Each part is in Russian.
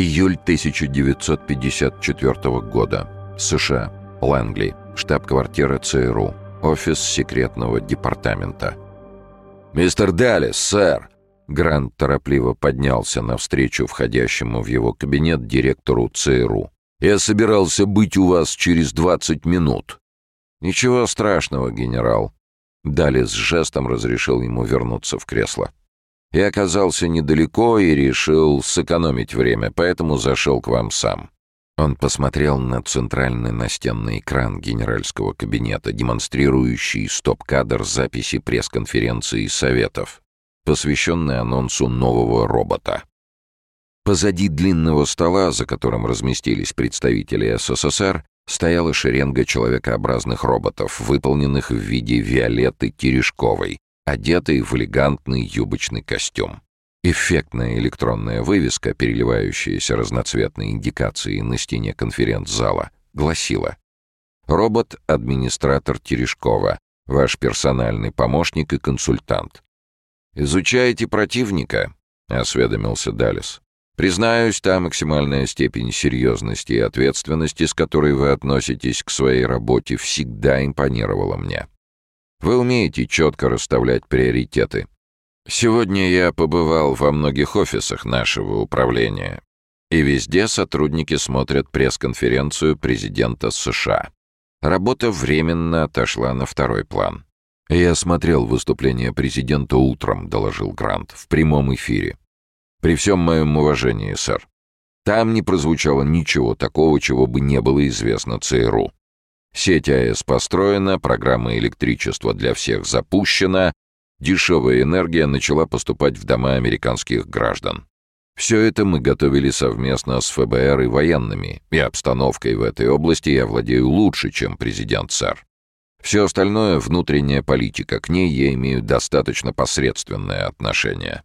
Июль 1954 года. США. Лэнгли. Штаб-квартира ЦРУ. Офис секретного департамента. «Мистер Даллес, сэр!» Грант торопливо поднялся навстречу входящему в его кабинет директору ЦРУ. «Я собирался быть у вас через 20 минут». «Ничего страшного, генерал». Даллес жестом разрешил ему вернуться в кресло. Я оказался недалеко и решил сэкономить время, поэтому зашел к вам сам». Он посмотрел на центральный настенный экран генеральского кабинета, демонстрирующий стоп-кадр записи пресс-конференции Советов, посвященный анонсу нового робота. Позади длинного стола, за которым разместились представители СССР, стояла шеренга человекообразных роботов, выполненных в виде Виолетты Терешковой, одетый в элегантный юбочный костюм. Эффектная электронная вывеска, переливающаяся разноцветной индикацией на стене конференц-зала, гласила «Робот-администратор Терешкова, ваш персональный помощник и консультант». «Изучаете противника?» — осведомился Далис. «Признаюсь, та максимальная степень серьезности и ответственности, с которой вы относитесь к своей работе, всегда импонировала мне. Вы умеете четко расставлять приоритеты. Сегодня я побывал во многих офисах нашего управления, и везде сотрудники смотрят пресс-конференцию президента США. Работа временно отошла на второй план. «Я смотрел выступление президента утром», — доложил Грант, — «в прямом эфире. При всем моем уважении, сэр. Там не прозвучало ничего такого, чего бы не было известно ЦРУ. Сеть АЭС построена, программа электричества для всех запущена, дешевая энергия начала поступать в дома американских граждан. Все это мы готовили совместно с ФБР и военными, и обстановкой в этой области я владею лучше, чем президент сэр. Все остальное — внутренняя политика, к ней я имею достаточно посредственное отношение.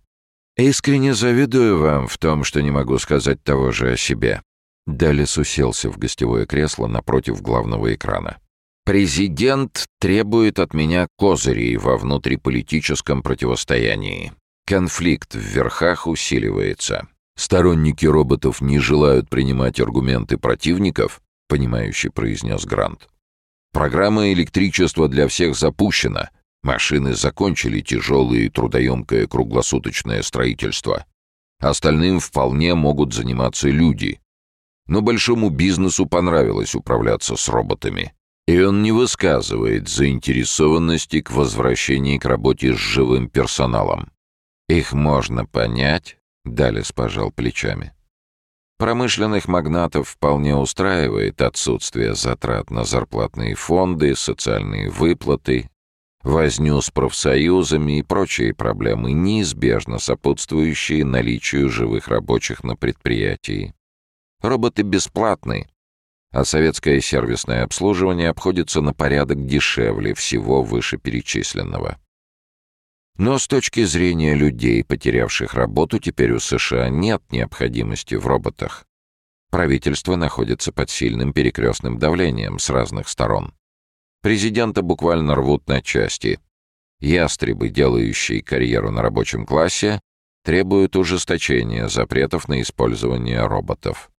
Искренне завидую вам в том, что не могу сказать того же о себе. Далес уселся в гостевое кресло напротив главного экрана. «Президент требует от меня козырей во внутриполитическом противостоянии. Конфликт в верхах усиливается. Сторонники роботов не желают принимать аргументы противников», — понимающе произнес Грант. «Программа электричества для всех запущена. Машины закончили тяжелое и трудоемкое круглосуточное строительство. Остальным вполне могут заниматься люди, но большому бизнесу понравилось управляться с роботами. И он не высказывает заинтересованности к возвращению к работе с живым персоналом. Их можно понять, Далес пожал плечами. Промышленных магнатов вполне устраивает отсутствие затрат на зарплатные фонды, социальные выплаты, возню с профсоюзами и прочие проблемы, неизбежно сопутствующие наличию живых рабочих на предприятии. Роботы бесплатны, а советское сервисное обслуживание обходится на порядок дешевле всего вышеперечисленного. Но с точки зрения людей, потерявших работу, теперь у США нет необходимости в роботах. Правительство находится под сильным перекрестным давлением с разных сторон. Президента буквально рвут на части. Ястребы, делающие карьеру на рабочем классе, требуют ужесточения запретов на использование роботов.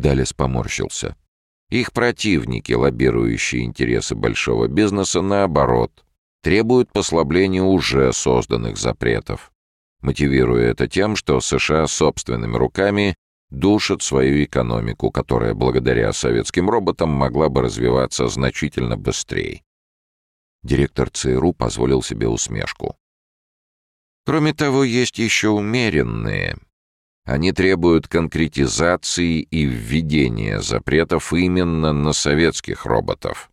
Далес поморщился. Их противники, лоббирующие интересы большого бизнеса, наоборот, требуют послабления уже созданных запретов, мотивируя это тем, что США собственными руками душат свою экономику, которая благодаря советским роботам могла бы развиваться значительно быстрее. Директор ЦРУ позволил себе усмешку. Кроме того, есть еще умеренные, они требуют конкретизации и введения запретов именно на советских роботов,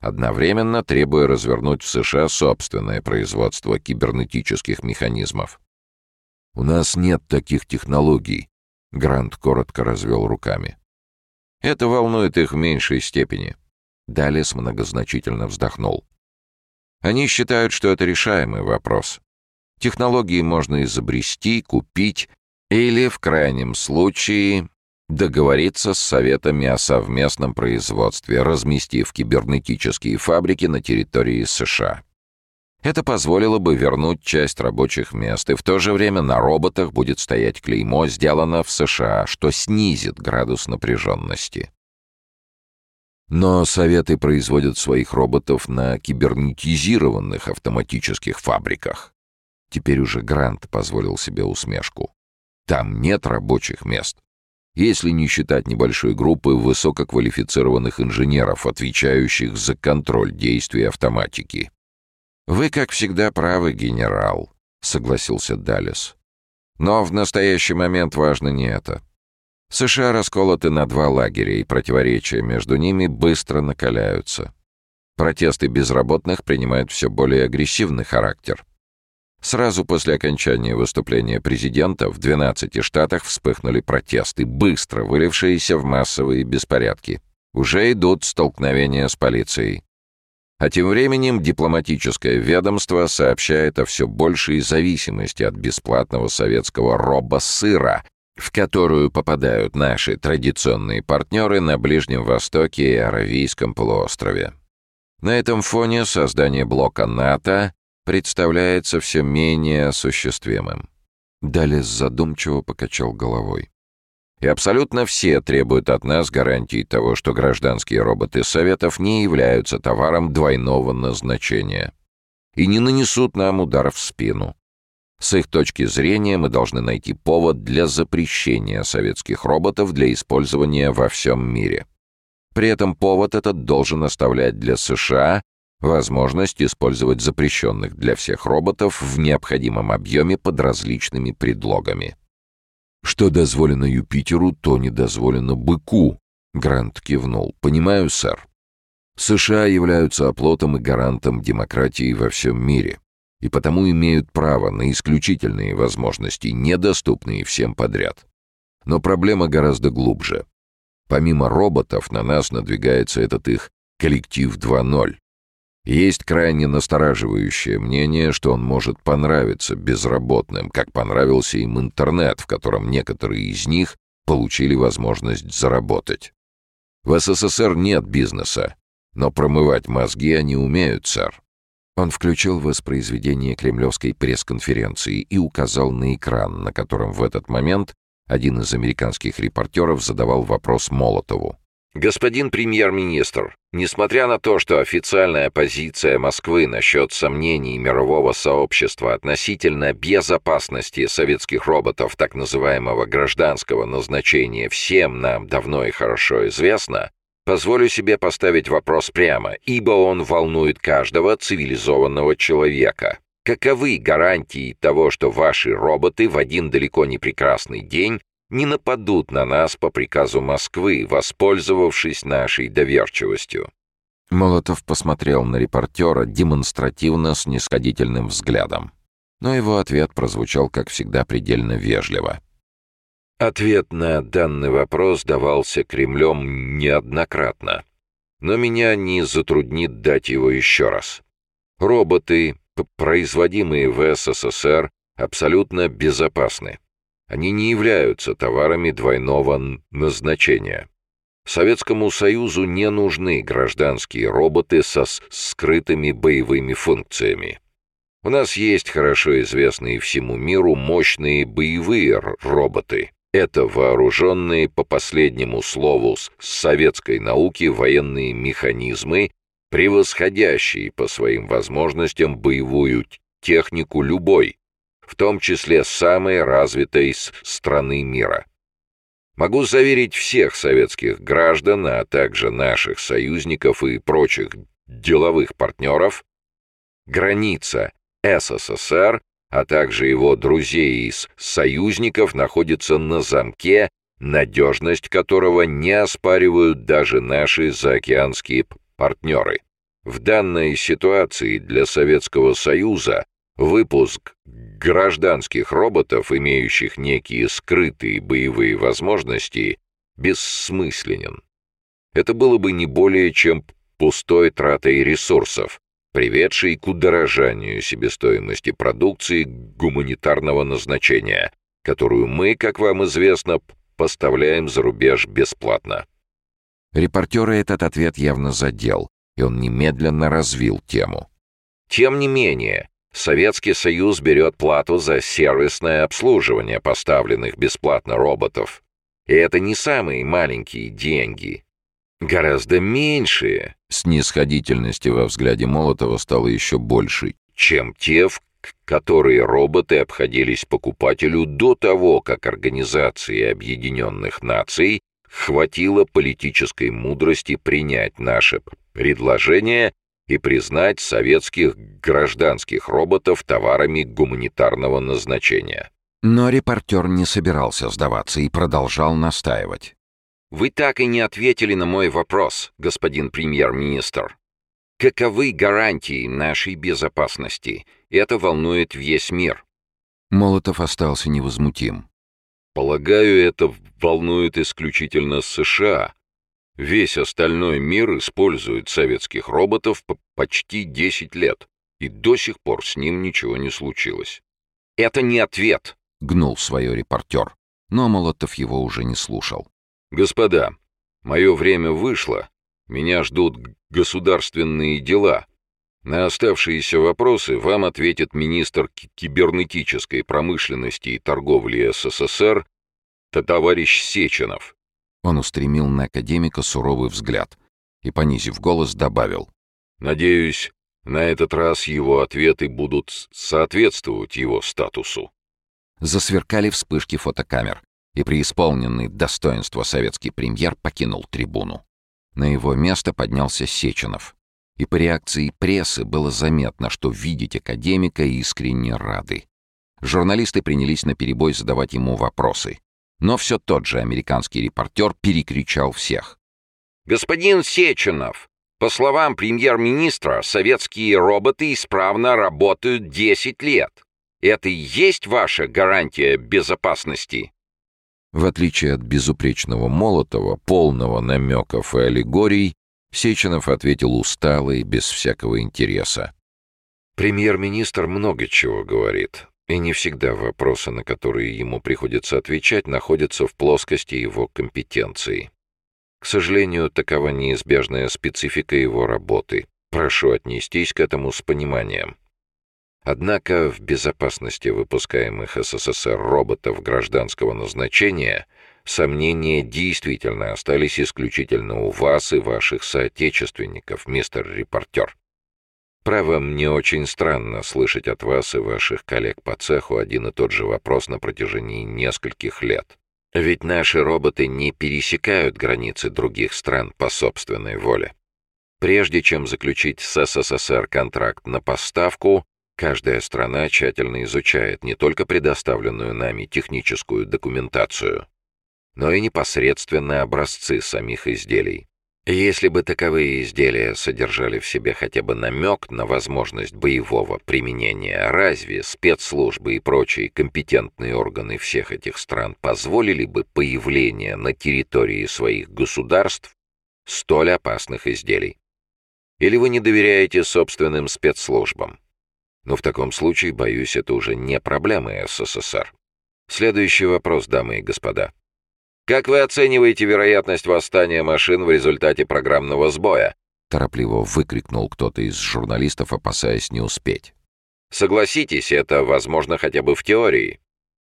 одновременно требуя развернуть в США собственное производство кибернетических механизмов. «У нас нет таких технологий», — Грант коротко развел руками. «Это волнует их в меньшей степени». Далес многозначительно вздохнул. «Они считают, что это решаемый вопрос. Технологии можно изобрести, купить или, в крайнем случае, договориться с советами о совместном производстве, разместив кибернетические фабрики на территории США. Это позволило бы вернуть часть рабочих мест, и в то же время на роботах будет стоять клеймо «Сделано в США», что снизит градус напряженности. Но Советы производят своих роботов на кибернетизированных автоматических фабриках. Теперь уже Грант позволил себе усмешку. Там нет рабочих мест. Если не считать небольшой группы высококвалифицированных инженеров, отвечающих за контроль действий автоматики. «Вы, как всегда, правы, генерал», — согласился Даллес. «Но в настоящий момент важно не это. США расколоты на два лагеря, и противоречия между ними быстро накаляются. Протесты безработных принимают все более агрессивный характер. Сразу после окончания выступления президента в 12 штатах вспыхнули протесты, быстро вылившиеся в массовые беспорядки. Уже идут столкновения с полицией. А тем временем дипломатическое ведомство сообщает о все большей зависимости от бесплатного советского робосыра, в которую попадают наши традиционные партнеры на Ближнем Востоке и Аравийском полуострове. На этом фоне создание блока НАТО представляется все менее осуществимым. Далес задумчиво покачал головой. И абсолютно все требуют от нас гарантий того, что гражданские роботы Советов не являются товаром двойного назначения и не нанесут нам удар в спину. С их точки зрения мы должны найти повод для запрещения советских роботов для использования во всем мире. При этом повод этот должен оставлять для США возможность использовать запрещенных для всех роботов в необходимом объеме под различными предлогами. «Что дозволено Юпитеру, то не дозволено быку», — Грант кивнул. «Понимаю, сэр. США являются оплотом и гарантом демократии во всем мире, и потому имеют право на исключительные возможности, недоступные всем подряд. Но проблема гораздо глубже. Помимо роботов на нас надвигается этот их коллектив 2.0, есть крайне настораживающее мнение, что он может понравиться безработным, как понравился им интернет, в котором некоторые из них получили возможность заработать. В СССР нет бизнеса, но промывать мозги они умеют, сэр. Он включил воспроизведение кремлевской пресс-конференции и указал на экран, на котором в этот момент один из американских репортеров задавал вопрос Молотову. Господин премьер-министр, несмотря на то, что официальная позиция Москвы насчет сомнений мирового сообщества относительно безопасности советских роботов так называемого гражданского назначения всем нам давно и хорошо известна, позволю себе поставить вопрос прямо, ибо он волнует каждого цивилизованного человека. Каковы гарантии того, что ваши роботы в один далеко не прекрасный день не нападут на нас по приказу Москвы, воспользовавшись нашей доверчивостью. Молотов посмотрел на репортера демонстративно снисходительным взглядом. Но его ответ прозвучал, как всегда, предельно вежливо. Ответ на данный вопрос давался Кремлем неоднократно. Но меня не затруднит дать его еще раз. Роботы, производимые в СССР, абсолютно безопасны. Они не являются товарами двойного назначения. Советскому Союзу не нужны гражданские роботы со скрытыми боевыми функциями. У нас есть хорошо известные всему миру мощные боевые роботы. Это вооруженные по последнему слову с советской науки военные механизмы, превосходящие по своим возможностям боевую технику любой, в том числе самой развитой страны мира. Могу заверить всех советских граждан, а также наших союзников и прочих деловых партнеров, граница СССР, а также его друзей из союзников находится на замке, надежность которого не оспаривают даже наши заокеанские партнеры. В данной ситуации для Советского Союза Выпуск гражданских роботов, имеющих некие скрытые боевые возможности, бессмысленен. Это было бы не более чем пустой тратой ресурсов, приведшей к удорожанию себестоимости продукции гуманитарного назначения, которую мы, как вам известно, поставляем за рубеж бесплатно. Репортера этот ответ явно задел, и он немедленно развил тему. Тем не менее, Советский Союз берет плату за сервисное обслуживание поставленных бесплатно роботов. И это не самые маленькие деньги. Гораздо меньшие. Снисходительности во взгляде Молотова стало еще больше, чем те, в которые роботы обходились покупателю до того, как Организации Объединенных Наций хватило политической мудрости принять наше предложение и признать советских гражданских роботов товарами гуманитарного назначения. Но репортер не собирался сдаваться и продолжал настаивать. «Вы так и не ответили на мой вопрос, господин премьер-министр. Каковы гарантии нашей безопасности? Это волнует весь мир». Молотов остался невозмутим. «Полагаю, это волнует исключительно США. Весь остальной мир использует советских роботов по почти 10 лет, и до сих пор с ним ничего не случилось». «Это не ответ», — гнул свое репортер, но Молотов его уже не слушал. «Господа, мое время вышло. Меня ждут государственные дела. На оставшиеся вопросы вам ответит министр кибернетической промышленности и торговли СССР товарищ Сеченов». Он устремил на академика суровый взгляд и, понизив голос, добавил. «Надеюсь, на этот раз его ответы будут соответствовать его статусу». Засверкали вспышки фотокамер, и преисполненный достоинства советский премьер покинул трибуну. На его место поднялся Сеченов. И по реакции прессы было заметно, что видеть академика искренне рады. Журналисты принялись наперебой задавать ему вопросы. Но все тот же американский репортер перекричал всех. «Господин Сеченов, по словам премьер-министра, советские роботы исправно работают 10 лет. Это и есть ваша гарантия безопасности?» В отличие от безупречного Молотова, полного намеков и аллегорий, Сеченов ответил устало и без всякого интереса. «Премьер-министр много чего говорит, и не всегда вопросы, на которые ему приходится отвечать, находятся в плоскости его компетенции. К сожалению, такова неизбежная специфика его работы. Прошу отнестись к этому с пониманием. Однако в безопасности выпускаемых СССР роботов гражданского назначения сомнения действительно остались исключительно у вас и ваших соотечественников, мистер репортер. Право, мне очень странно слышать от вас и ваших коллег по цеху один и тот же вопрос на протяжении нескольких лет. Ведь наши роботы не пересекают границы других стран по собственной воле. Прежде чем заключить с СССР контракт на поставку, Каждая страна тщательно изучает не только предоставленную нами техническую документацию, но и непосредственно образцы самих изделий. Если бы таковые изделия содержали в себе хотя бы намек на возможность боевого применения, разве спецслужбы и прочие компетентные органы всех этих стран позволили бы появление на территории своих государств столь опасных изделий? Или вы не доверяете собственным спецслужбам? Но в таком случае, боюсь, это уже не проблемы СССР. Следующий вопрос, дамы и господа. Как вы оцениваете вероятность восстания машин в результате программного сбоя? Торопливо выкрикнул кто-то из журналистов, опасаясь не успеть. Согласитесь, это возможно хотя бы в теории.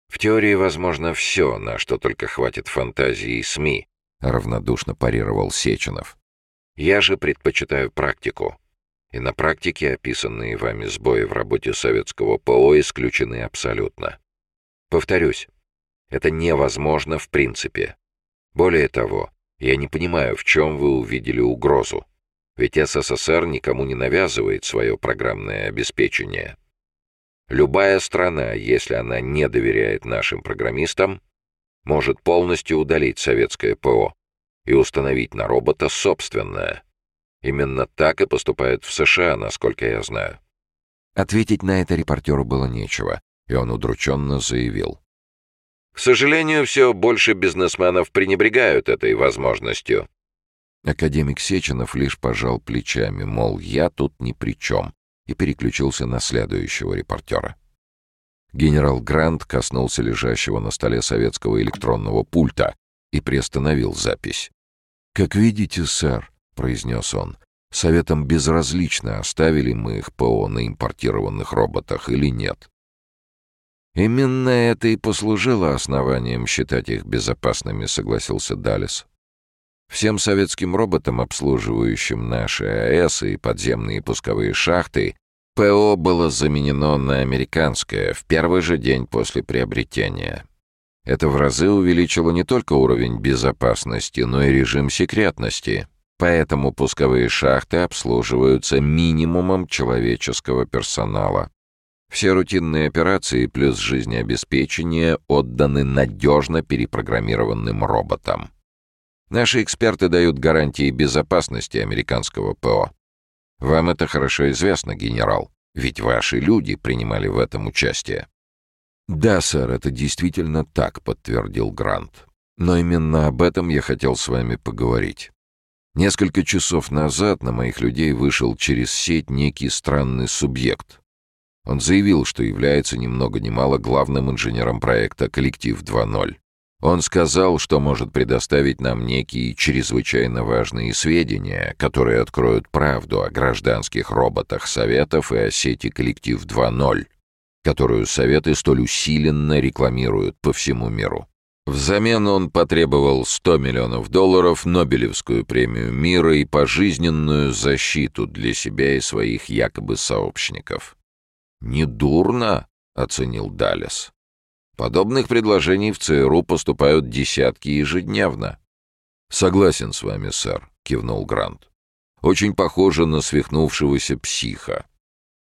В теории возможно все, на что только хватит фантазии и СМИ, равнодушно парировал Сеченов. Я же предпочитаю практику. И на практике описанные вами сбои в работе советского ПО исключены абсолютно. Повторюсь, это невозможно в принципе. Более того, я не понимаю, в чем вы увидели угрозу. Ведь СССР никому не навязывает свое программное обеспечение. Любая страна, если она не доверяет нашим программистам, может полностью удалить советское ПО и установить на робота собственное – Именно так и поступают в США, насколько я знаю. Ответить на это репортеру было нечего, и он удрученно заявил. К сожалению, все больше бизнесменов пренебрегают этой возможностью. Академик Сеченов лишь пожал плечами, мол, я тут ни при чем, и переключился на следующего репортера. Генерал Грант коснулся лежащего на столе советского электронного пульта и приостановил запись. «Как видите, сэр, произнес он. Советам безразлично, оставили мы их ПО на импортированных роботах или нет. «Именно это и послужило основанием считать их безопасными», — согласился Далис. «Всем советским роботам, обслуживающим наши АЭС и подземные пусковые шахты, ПО было заменено на американское в первый же день после приобретения. Это в разы увеличило не только уровень безопасности, но и режим секретности, поэтому пусковые шахты обслуживаются минимумом человеческого персонала. Все рутинные операции плюс жизнеобеспечение отданы надежно перепрограммированным роботам. Наши эксперты дают гарантии безопасности американского ПО. Вам это хорошо известно, генерал, ведь ваши люди принимали в этом участие. «Да, сэр, это действительно так», — подтвердил Грант. «Но именно об этом я хотел с вами поговорить. Несколько часов назад на моих людей вышел через сеть некий странный субъект. Он заявил, что является ни много ни мало главным инженером проекта «Коллектив 2.0». Он сказал, что может предоставить нам некие чрезвычайно важные сведения, которые откроют правду о гражданских роботах Советов и о сети «Коллектив 2.0», которую Советы столь усиленно рекламируют по всему миру. Взамен он потребовал 100 миллионов долларов, Нобелевскую премию мира и пожизненную защиту для себя и своих якобы сообщников. «Недурно», — оценил Даллес. «Подобных предложений в ЦРУ поступают десятки ежедневно». «Согласен с вами, сэр», — кивнул Грант. «Очень похоже на свихнувшегося психа.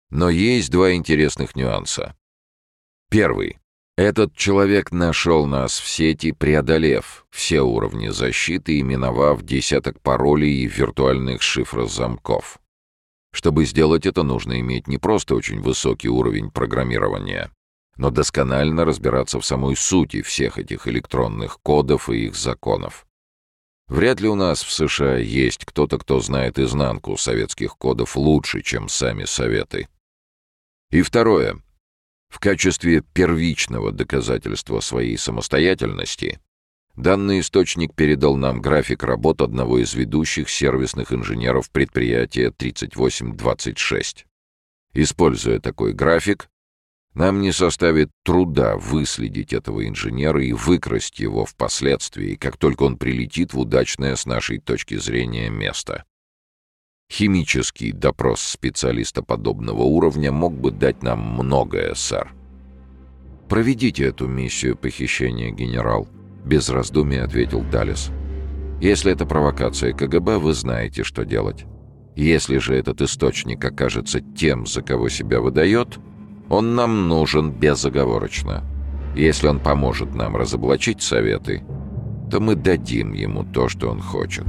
Но есть два интересных нюанса. Первый. Этот человек нашел нас в сети, преодолев все уровни защиты и миновав десяток паролей и виртуальных шифров замков. Чтобы сделать это, нужно иметь не просто очень высокий уровень программирования, но досконально разбираться в самой сути всех этих электронных кодов и их законов. Вряд ли у нас в США есть кто-то, кто знает изнанку советских кодов лучше, чем сами Советы. И второе. В качестве первичного доказательства своей самостоятельности Данный источник передал нам график работ одного из ведущих сервисных инженеров предприятия 3826. Используя такой график, нам не составит труда выследить этого инженера и выкрасть его впоследствии, как только он прилетит в удачное с нашей точки зрения место. Химический допрос специалиста подобного уровня мог бы дать нам многое, сэр. Проведите эту миссию похищения, генерал. Без раздумий ответил Далис. «Если это провокация КГБ, вы знаете, что делать. Если же этот источник окажется тем, за кого себя выдает, он нам нужен безоговорочно. Если он поможет нам разоблачить советы, то мы дадим ему то, что он хочет».